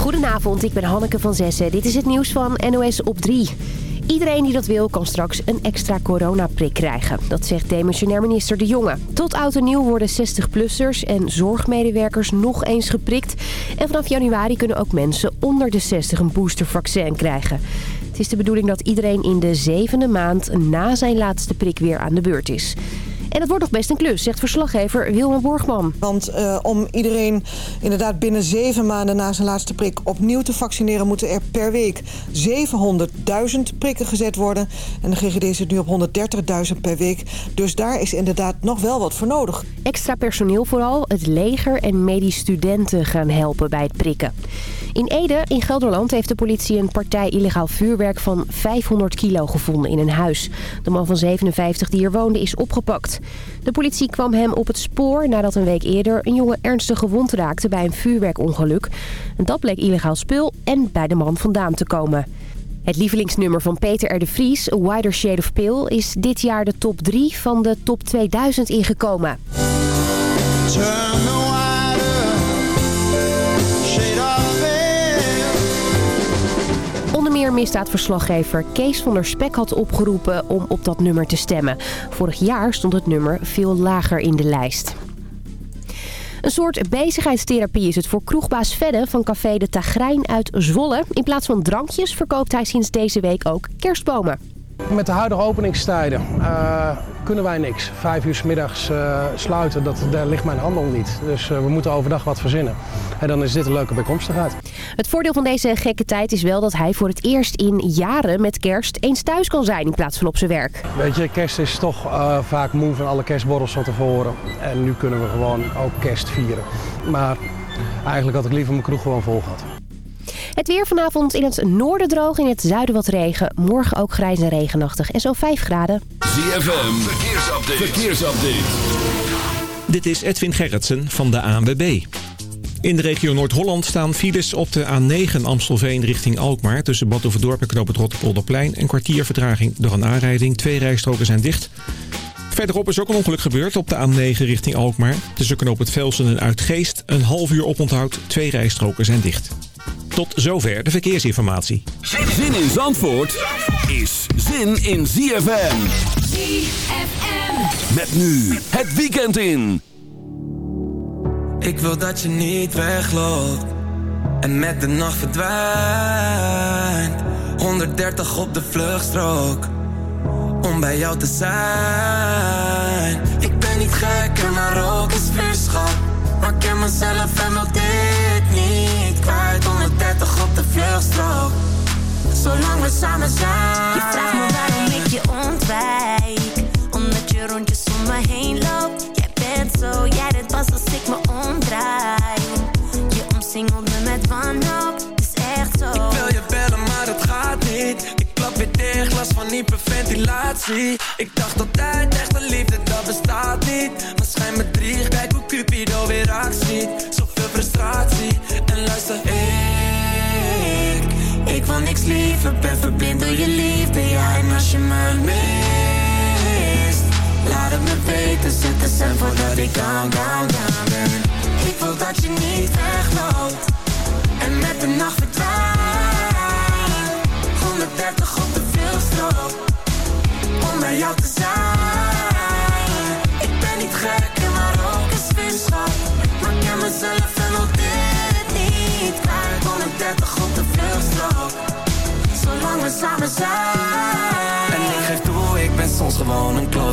Goedenavond, ik ben Hanneke van Zessen. Dit is het nieuws van NOS op 3. Iedereen die dat wil kan straks een extra coronaprik krijgen. Dat zegt demissionair minister De Jonge. Tot oud en nieuw worden 60-plussers en zorgmedewerkers nog eens geprikt. En vanaf januari kunnen ook mensen onder de 60 een boostervaccin krijgen. Het is de bedoeling dat iedereen in de zevende maand na zijn laatste prik weer aan de beurt is. En dat wordt nog best een klus, zegt verslaggever Wilma Borgman. Want uh, om iedereen inderdaad binnen zeven maanden na zijn laatste prik opnieuw te vaccineren... moeten er per week 700.000 prikken gezet worden. En de GGD zit nu op 130.000 per week. Dus daar is inderdaad nog wel wat voor nodig. Extra personeel vooral, het leger en medisch studenten gaan helpen bij het prikken. In Ede, in Gelderland, heeft de politie een partij illegaal vuurwerk van 500 kilo gevonden in een huis. De man van 57 die hier woonde is opgepakt. De politie kwam hem op het spoor nadat een week eerder een jongen ernstig gewond raakte bij een vuurwerkongeluk. En dat bleek illegaal spul en bij de man vandaan te komen. Het lievelingsnummer van Peter R. de Vries, A Wider Shade of Pale, is dit jaar de top 3 van de top 2000 ingekomen. Misdaadverslaggever Kees van der Spek had opgeroepen om op dat nummer te stemmen. Vorig jaar stond het nummer veel lager in de lijst. Een soort bezigheidstherapie is het voor kroegbaas Vedde van Café de Tagrijn uit Zwolle. In plaats van drankjes verkoopt hij sinds deze week ook kerstbomen. Met de huidige openingstijden uh, kunnen wij niks. Vijf uur s middags uh, sluiten, dat, daar ligt mijn handel niet. Dus uh, we moeten overdag wat verzinnen. En dan is dit een leuke bijkomstigheid. Het voordeel van deze gekke tijd is wel dat hij voor het eerst in jaren met kerst eens thuis kan zijn in plaats van op zijn werk. Weet je, kerst is toch vaak moe van alle kerstborrels van tevoren. En nu kunnen we gewoon ook kerst vieren. Maar eigenlijk had ik liever mijn kroeg gewoon vol gehad. Het weer vanavond in het noorden droog, in het zuiden wat regen. Morgen ook grijs en regenachtig en zo 5 graden. ZFM, verkeersupdate. verkeersupdate. Dit is Edwin Gerritsen van de ANWB. In de regio Noord-Holland staan files op de A9 Amstelveen richting Alkmaar... tussen Bad Overdorp en Knoop het Rotterpolderplein. Een kwartier vertraging door een aanrijding. Twee rijstroken zijn dicht. Verderop is ook een ongeluk gebeurd op de A9 richting Alkmaar. Tussen Knoop het Velsen en Uitgeest. Een half uur oponthoud. Twee rijstroken zijn dicht. Tot zover de verkeersinformatie. Zin in Zandvoort is zin in ZFM. ZFM. Met nu het weekend in. Ik wil dat je niet wegloopt. En met de nacht verdwijnt. 130 op de vluchtstrook. Om bij jou te zijn. Ik ben niet gek en maar ook is vuurschap. Maar ik ken mezelf en wil dit niet kwijt 130 op de vluchtstrook. Zolang we samen zijn. Je vraagt me waarom ik je ontwijk. Omdat je rondjes om me heen loopt. Jij bent zo, jij dit pas als ik me omdraai. Je omsingelt me met wanhoop, is echt zo. Ik wil je bellen maar het gaat niet. Ik klap weer dicht, last van hyperventilatie. Ik dacht altijd echte liefde dat bestaat niet. Maar schijn me drie, kijk hoe Cupido weer actie Zoveel frustratie luister ik. Ik wil niks liever, ben verblind door je liefde Ja en als je me mist Laat het me weten, zet de cent voordat ik down, down, down ben. Ik wil dat je niet wegloopt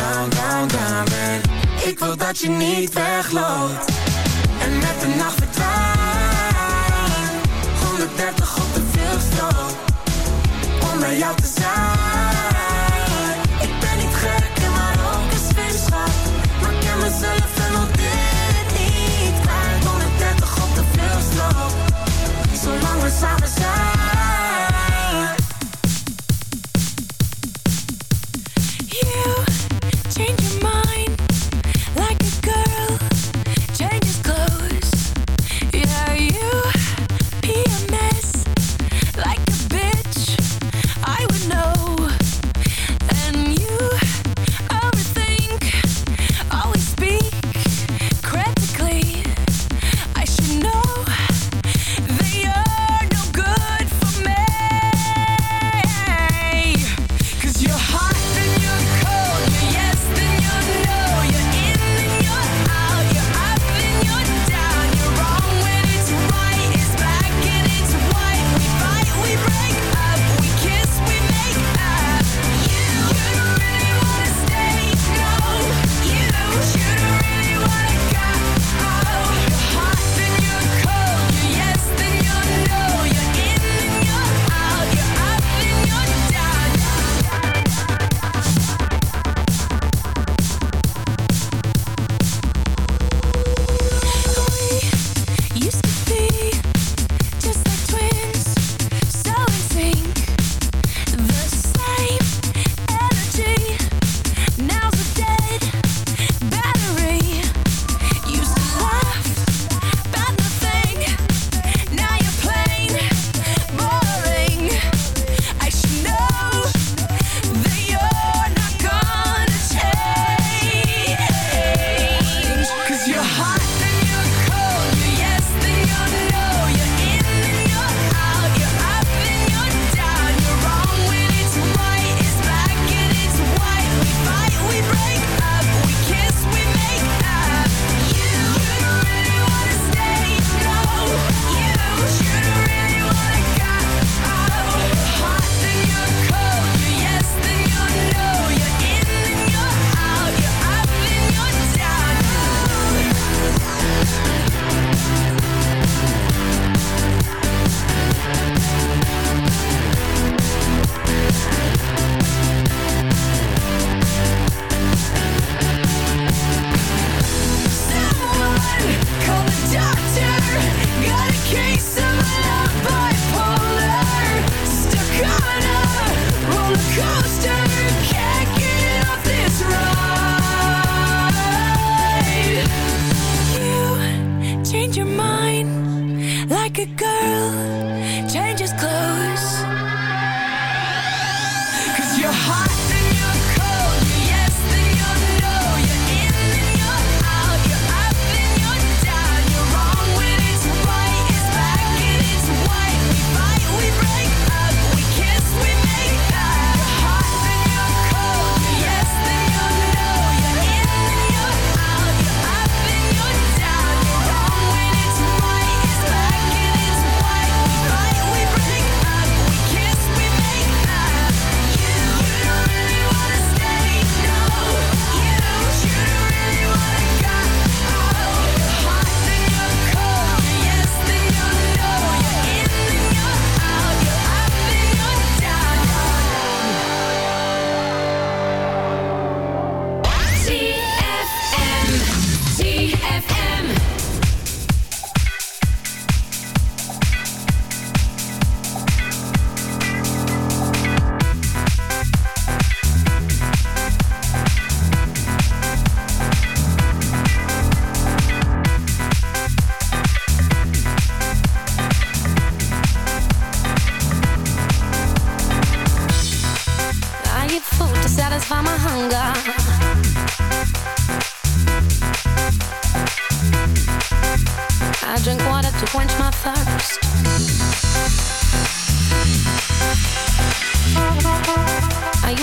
down, down, down ben Ik wil dat je niet wegloopt. En met de nacht verdwijnt. 130 op de vluchtstrook. Om bij jou te zijn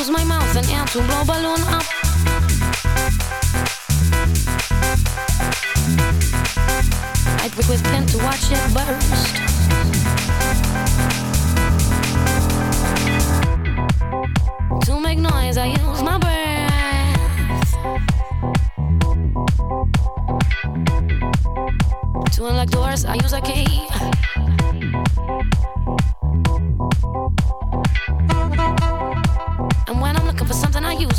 use my mouth and air to blow balloon up. I'd request them to watch it burst. To make noise, I use my breath. To unlock doors, I use a key.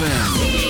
ZFM.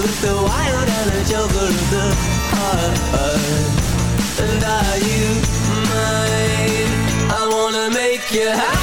With the wild and the joker of the heart. And are you mine? I wanna make you happy.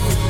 you